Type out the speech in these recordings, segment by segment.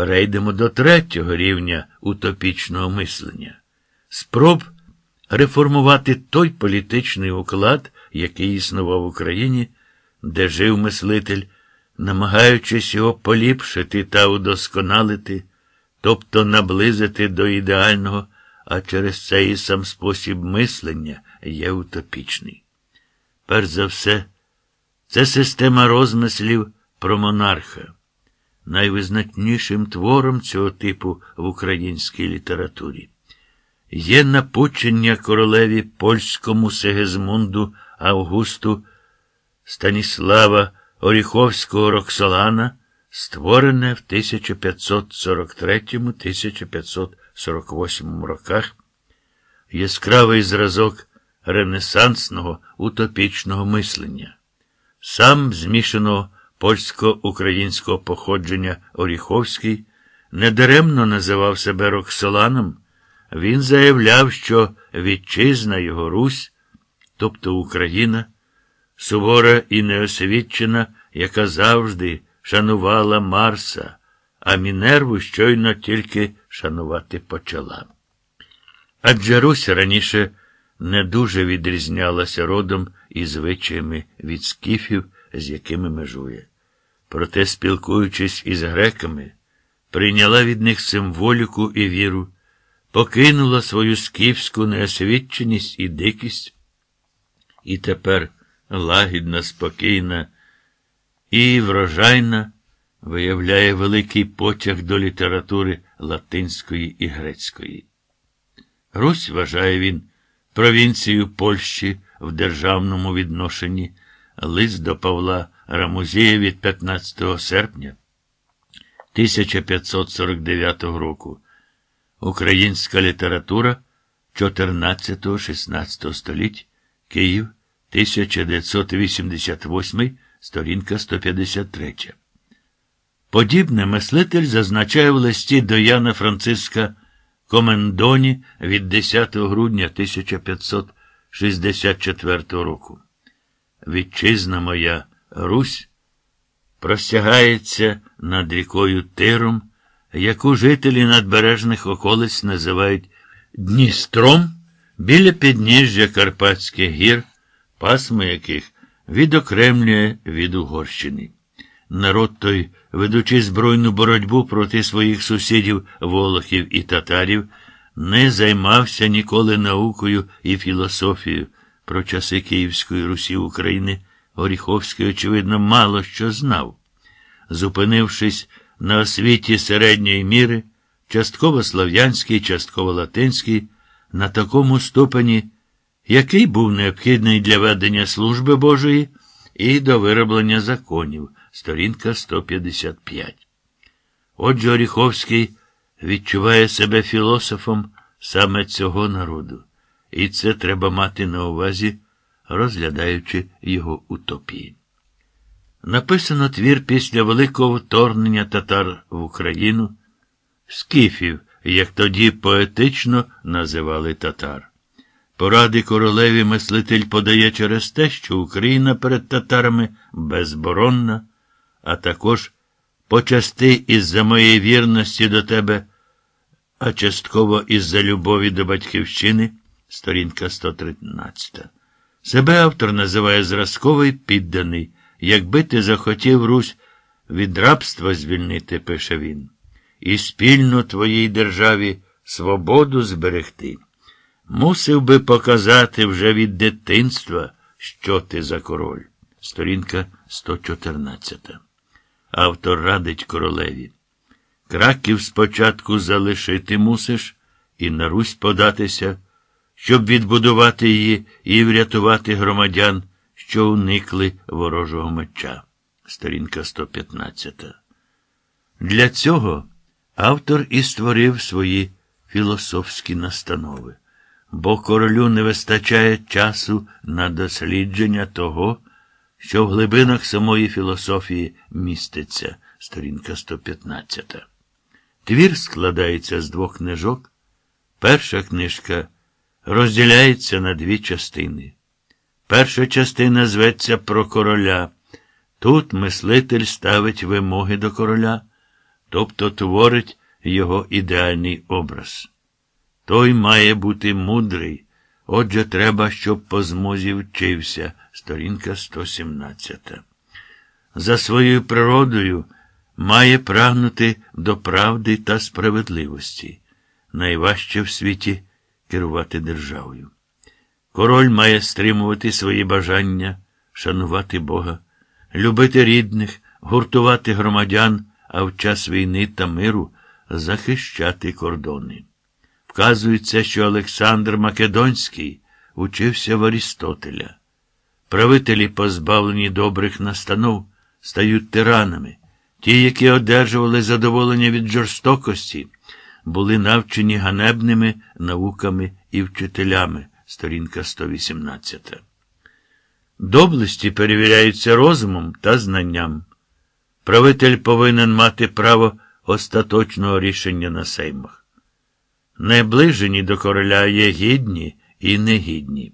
перейдемо до третього рівня утопічного мислення. Спроб реформувати той політичний уклад, який існував в Україні, де жив мислитель, намагаючись його поліпшити та удосконалити, тобто наблизити до ідеального, а через цей сам спосіб мислення є утопічний. Перш за все, це система розмислів про монарха. Найвизначнішим твором цього типу в українській літературі. Є напучення королеві польському Сегезмунду Августу Станіслава Оріховського Роксолана, створене в 1543-1548 роках, яскравий зразок ренесансного утопічного мислення, сам змішаного польсько-українського походження Оріховський недаремно називав себе Роксоланом. Він заявляв, що вітчизна його Русь, тобто Україна, сувора і неосвідчена, яка завжди шанувала Марса, а Мінерву щойно тільки шанувати почала. Адже Русь раніше не дуже відрізнялася родом і звичаями від скіфів, з якими межує. Проте, спілкуючись із греками, прийняла від них символіку і віру, покинула свою скіфську неосвідченість і дикість, і тепер лагідна, спокійна і врожайна виявляє великий потяг до літератури латинської і грецької. Русь вважає він провінцію Польщі в державному відношенні, лист до Павла Рамузія від 15 серпня 1549 року. Українська література 14-16 століть, Київ, 1988, сторінка 153. Подібне мислитель зазначає в листі до Яна Франциска Комендоні від 10 грудня 1564 року. Вітчизна моя Русь простягається над рікою Тиром, яку жителі надбережних околиць називають Дністром біля підніжжя Карпатських гір, пасмо яких відокремлює від Угорщини. Народ той, ведучи збройну боротьбу проти своїх сусідів, волохів і татарів, не займався ніколи наукою і філософією про часи Київської Русі України. Оріховський, очевидно, мало що знав. Зупинившись на освіті середньої міри, частково слав'янський, частково латинський, на такому ступені, який був необхідний для ведення служби Божої і до вироблення законів, сторінка 155. Отже, Оріховський відчуває себе філософом саме цього народу, і це треба мати на увазі, розглядаючи його утопії. Написано твір після великого вторгнення татар в Україну, скіфів, як тоді поетично називали татар. Поради королеві мислитель подає через те, що Україна перед татарами безборонна, а також почасти із-за моєї вірності до тебе, а частково із-за любові до батьківщини, сторінка 113. Себе автор називає зразковий підданий. Якби ти захотів Русь від рабства звільнити, пише він, і спільно твоїй державі свободу зберегти. Мусив би показати вже від дитинства, що ти за король. Сторінка 114. Автор радить королеві. Краків спочатку залишити мусиш і на Русь податися, щоб відбудувати її і врятувати громадян що уникли ворожого меча. Сторінка 115. Для цього автор і створив свої філософські настанови, бо королю не вистачає часу на дослідження того, що в глибинах самої філософії міститься. Сторінка 115. Твір складається з двох книжок. Перша книжка розділяється на дві частини. Перша частина зветься про короля. Тут мислитель ставить вимоги до короля, тобто творить його ідеальний образ. Той має бути мудрий, отже, треба, щоб по змозі вчився, сторінка 117. За своєю природою має прагнути до правди та справедливості. Найважче в світі керувати державою. Король має стримувати свої бажання, шанувати Бога, любити рідних, гуртувати громадян, а в час війни та миру захищати кордони. Вказується, що Олександр Македонський учився в Арістотеля. Правителі, позбавлені добрих настанов, стають тиранами. Ті, які одержували задоволення від жорстокості, були навчені ганебними науками і вчителями. Сторінка 118. Доблесті перевіряються розумом та знанням. Правитель повинен мати право остаточного рішення на сеймах. Найближені до короля є гідні і негідні.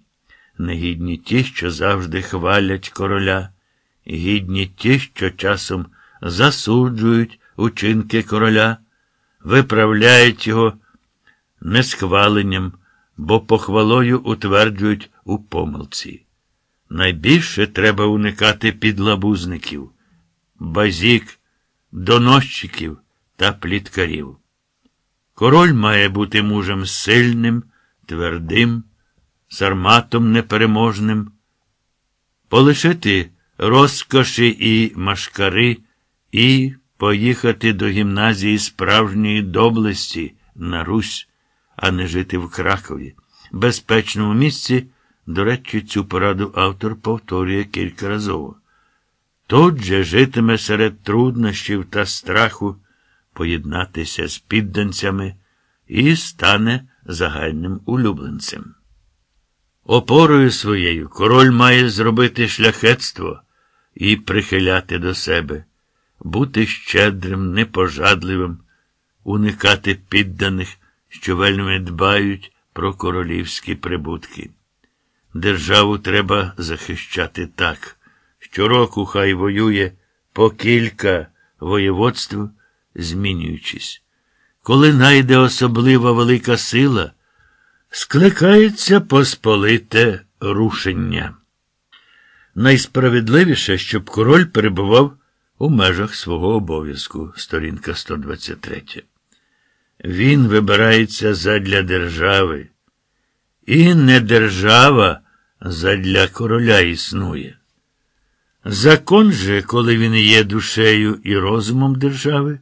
Негідні ті, що завжди хвалять короля, гідні ті, що часом засуджують учинки короля, виправляють його несхваленням, бо похвалою утверджують у помилці. Найбільше треба уникати підлабузників, базік, доносчиків та пліткарів. Король має бути мужем сильним, твердим, сарматом непереможним, полишити розкоші і машкари і поїхати до гімназії справжньої доблесті на Русь, а не жити в Кракові, безпечному місці. До речі, цю пораду автор повторює кількаразово. Тут же житиме серед труднощів та страху поєднатися з підданцями і стане загальним улюбленцем. Опорою своєю король має зробити шляхетство і прихиляти до себе, бути щедрим, непожадливим, уникати підданих, що вельми дбають про королівські прибутки. Державу треба захищати так. Щороку хай воює по кілька воєводств, змінюючись. Коли найде особлива велика сила, скликається посполите рушення. Найсправедливіше, щоб король перебував у межах свого обов'язку, сторінка 123. Він вибирається задля держави, і не держава задля короля існує. Закон же, коли він є душею і розумом держави,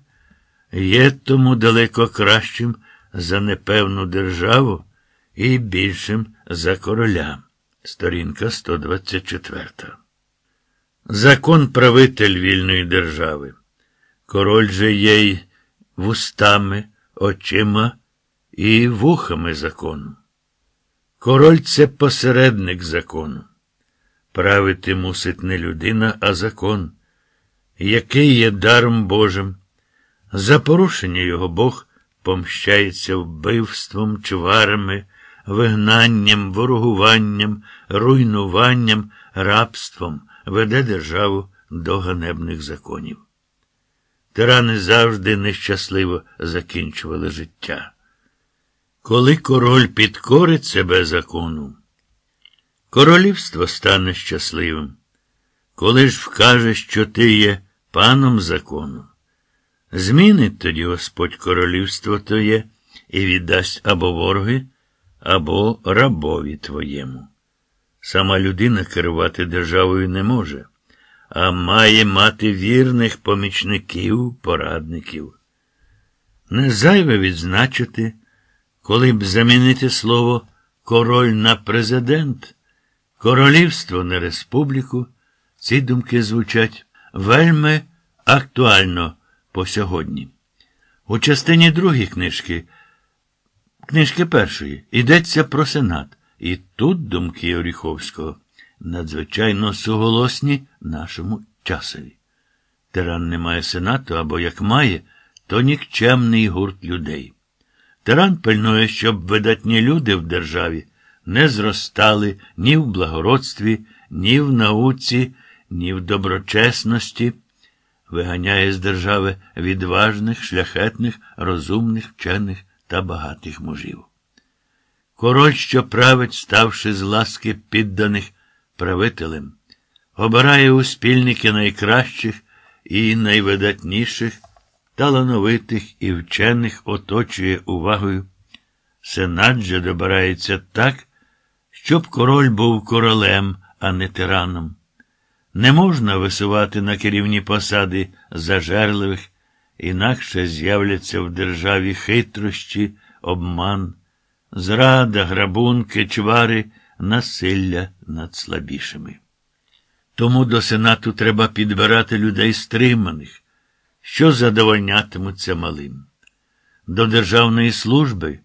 є тому далеко кращим за непевну державу і більшим за короля. Сторінка 124. Закон правитель вільної держави. Король же є вустами, очима і вухами закону. Король це посередник закону. Правити мусить не людина, а закон, який є даром Божим. За порушення його Бог помщається вбивством, чварами, вигнанням, ворогуванням, руйнуванням, рабством, веде державу до ганебних законів. Тирани завжди нещасливо закінчували життя. Коли король підкорить себе закону, королівство стане щасливим. Коли ж вкаже, що ти є паном закону, змінить тоді Господь королівство твоє і віддасть або вороги, або рабові твоєму. Сама людина керувати державою не може, а має мати вірних помічників, порадників. Не зайве відзначити, коли б замінити слово король на президент, королівство на республіку, ці думки звучать вельми актуально по сьогодні. У частині другій книжки, книжки першої, йдеться про сенат. І тут думки Оріховського надзвичайно суголосні нашому часові. Тиран не має сенату або як має, то нікчемний гурт людей. Тиран пильнує, щоб видатні люди в державі не зростали ні в благородстві, ні в науці, ні в доброчесності. виганяє з держави відважних, шляхетних, розумних, вчених та багатих мужів. Король, що править, ставши з ласки підданих правителем, обирає у спільники найкращих і найвидатніших, талановитих і вчених оточує увагою. Сенат же добирається так, щоб король був королем, а не тираном. Не можна висувати на керівні посади зажерливих, інакше з'являться в державі хитрощі, обман, зрада, грабунки, чвари, насилля над слабішими. Тому до сенату треба підбирати людей стриманих, що задовольнятимуться малим. До державної служби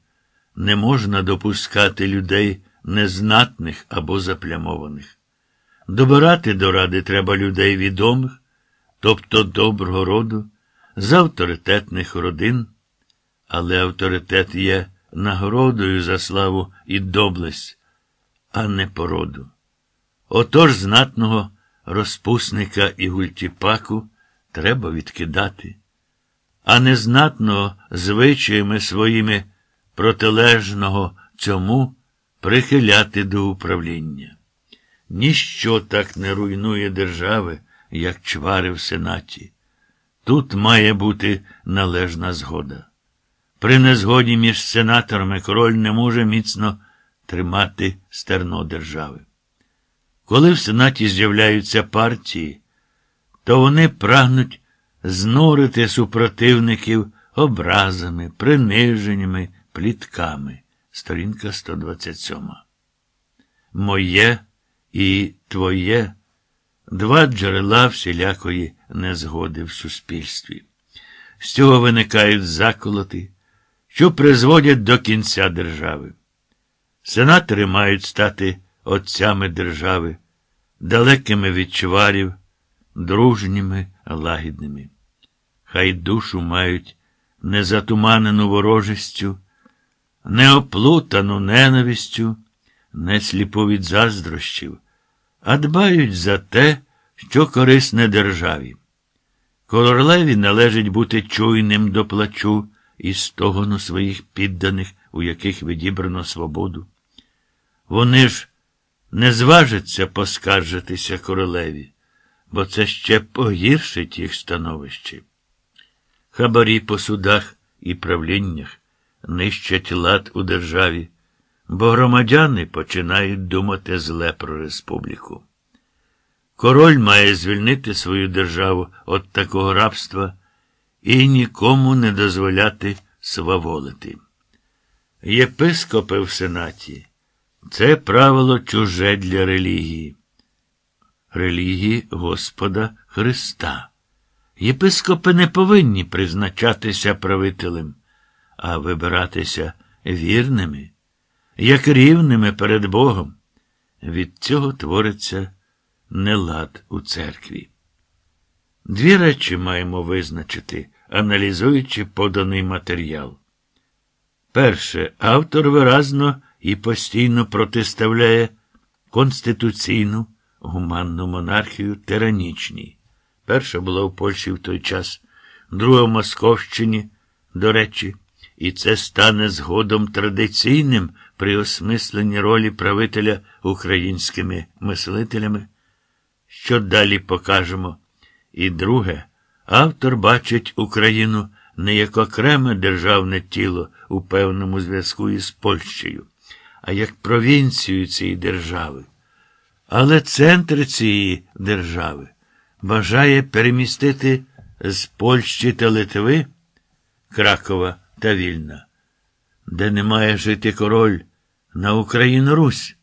не можна допускати людей незнатних або заплямованих. Добирати до ради треба людей відомих, тобто доброго роду, з авторитетних родин, але авторитет є нагородою за славу і доблесть, а не породу. Отож знатного розпусника і гультіпаку треба відкидати, а незнатного звичаями своїми протилежного цьому прихиляти до управління. Ніщо так не руйнує держави, як чвари в сенаті. Тут має бути належна згода. При незгоді між сенаторами король не може міцно тримати стерно держави. Коли в сенаті з'являються партії, то вони прагнуть знурити супротивників образами, приниженнями, плітками. Сторінка 127. Моє і твоє два джерела всілякої незгоди в суспільстві. З цього виникають заколоти, що призводять до кінця держави. Сенатори мають стати отцями держави, далекими від чварів, дружніми, лагідними. Хай душу мають незатуманену ворожістю, неоплутану ненавистю, не сліпу від заздрощів, а дбають за те, що корисне державі. Королеві належить бути чуйним до плачу і стогону своїх підданих, у яких відібрано свободу. Вони ж не зважаться поскаржитися королеві, бо це ще погіршить їх становище. Хабарі по судах і правліннях нищать лад у державі, бо громадяни починають думати зле про республіку. Король має звільнити свою державу від такого рабства і нікому не дозволяти сваволити. Єпископи в сенаті це правило чуже для релігії, релігії Господа Христа. Єпископи не повинні призначатися правителем, а вибиратися вірними, як рівними перед Богом. Від цього твориться нелад у церкві. Дві речі маємо визначити, аналізуючи поданий матеріал. Перше, автор виразно і постійно протиставляє конституційну гуманну монархію тиранічній. Перша була в Польщі в той час, друга в Московщині, до речі, і це стане згодом традиційним при осмисленні ролі правителя українськими мислителями, що далі покажемо. І друге, автор бачить Україну не як окреме державне тіло у певному зв'язку із Польщею, а як провінцію цієї держави. Але центр цієї держави бажає перемістити з Польщі та Литви, Кракова та Вільна, де не має жити король на Україну Русь,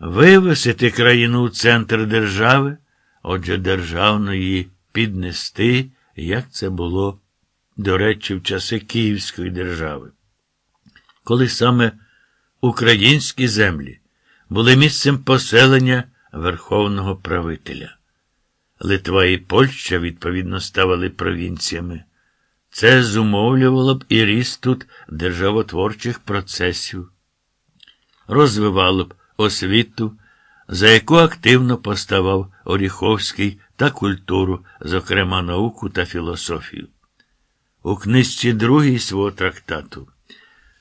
вивесити країну у центр держави, отже, державно її піднести, як це було, до речі, в часи Київської держави. Коли саме українські землі були місцем поселення верховного правителя. Литва і Польща, відповідно, ставали провінціями. Це зумовлювало б і ріст тут державотворчих процесів, розвивало б освіту, за яку активно поставав Оріховський та культуру, зокрема науку та філософію. У книжці другій свого трактату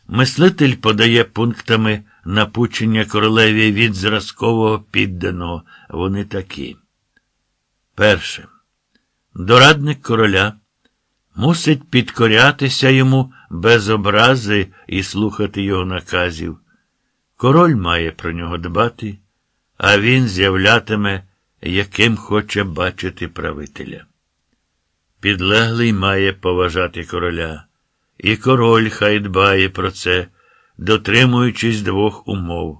мислитель подає пунктами напучення королеві від зразкового підданого. Вони такі. Перше. Дорадник короля мусить підкорятися йому без образи і слухати його наказів. Король має про нього дбати, а він з'являтиме, яким хоче бачити правителя. Підлеглий має поважати короля, і король хай дбає про це, дотримуючись двох умов,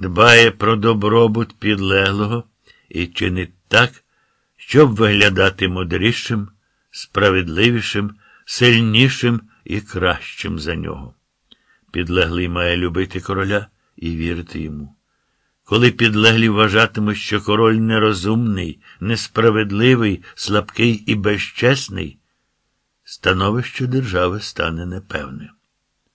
дбає про добробут підлеглого і чинить так, щоб виглядати мудрішим, справедливішим, сильнішим і кращим за нього. Підлеглий має любити короля і вірити йому. Коли підлеглі вважатимуть, що король нерозумний, несправедливий, слабкий і безчесний, становище держави стане непевне.